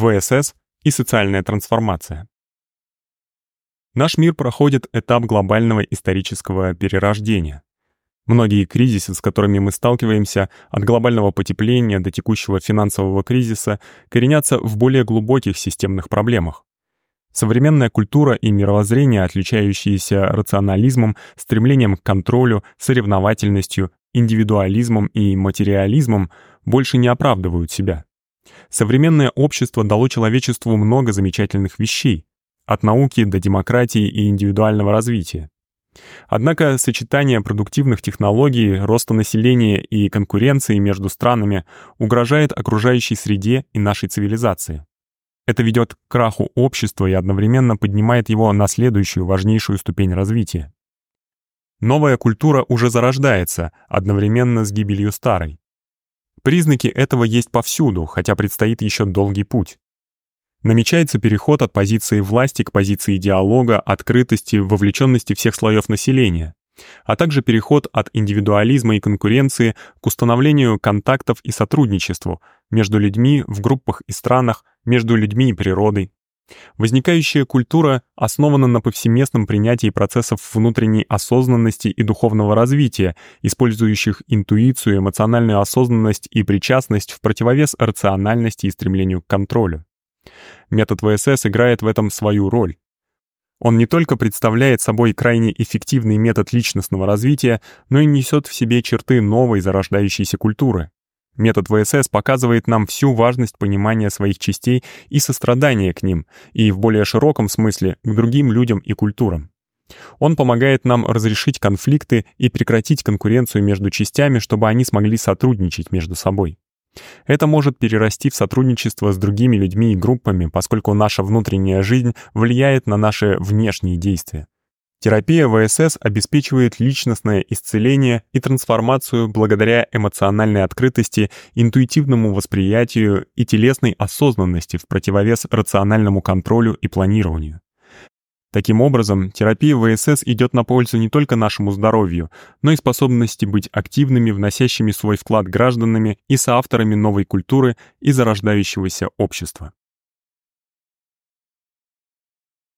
ВСС и социальная трансформация. Наш мир проходит этап глобального исторического перерождения. Многие кризисы, с которыми мы сталкиваемся, от глобального потепления до текущего финансового кризиса, коренятся в более глубоких системных проблемах. Современная культура и мировоззрение, отличающиеся рационализмом, стремлением к контролю, соревновательностью, индивидуализмом и материализмом, больше не оправдывают себя. Современное общество дало человечеству много замечательных вещей, от науки до демократии и индивидуального развития. Однако сочетание продуктивных технологий, роста населения и конкуренции между странами угрожает окружающей среде и нашей цивилизации. Это ведет к краху общества и одновременно поднимает его на следующую важнейшую ступень развития. Новая культура уже зарождается одновременно с гибелью старой. Признаки этого есть повсюду, хотя предстоит еще долгий путь. Намечается переход от позиции власти к позиции диалога, открытости, вовлеченности всех слоев населения, а также переход от индивидуализма и конкуренции к установлению контактов и сотрудничеству между людьми в группах и странах, между людьми и природой. Возникающая культура основана на повсеместном принятии процессов внутренней осознанности и духовного развития, использующих интуицию, эмоциональную осознанность и причастность в противовес рациональности и стремлению к контролю. Метод ВСС играет в этом свою роль. Он не только представляет собой крайне эффективный метод личностного развития, но и несет в себе черты новой зарождающейся культуры. Метод ВСС показывает нам всю важность понимания своих частей и сострадания к ним, и в более широком смысле к другим людям и культурам. Он помогает нам разрешить конфликты и прекратить конкуренцию между частями, чтобы они смогли сотрудничать между собой. Это может перерасти в сотрудничество с другими людьми и группами, поскольку наша внутренняя жизнь влияет на наши внешние действия. Терапия ВСС обеспечивает личностное исцеление и трансформацию благодаря эмоциональной открытости, интуитивному восприятию и телесной осознанности в противовес рациональному контролю и планированию. Таким образом, терапия ВСС идет на пользу не только нашему здоровью, но и способности быть активными, вносящими свой вклад гражданами и соавторами новой культуры и зарождающегося общества.